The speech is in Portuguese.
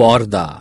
porda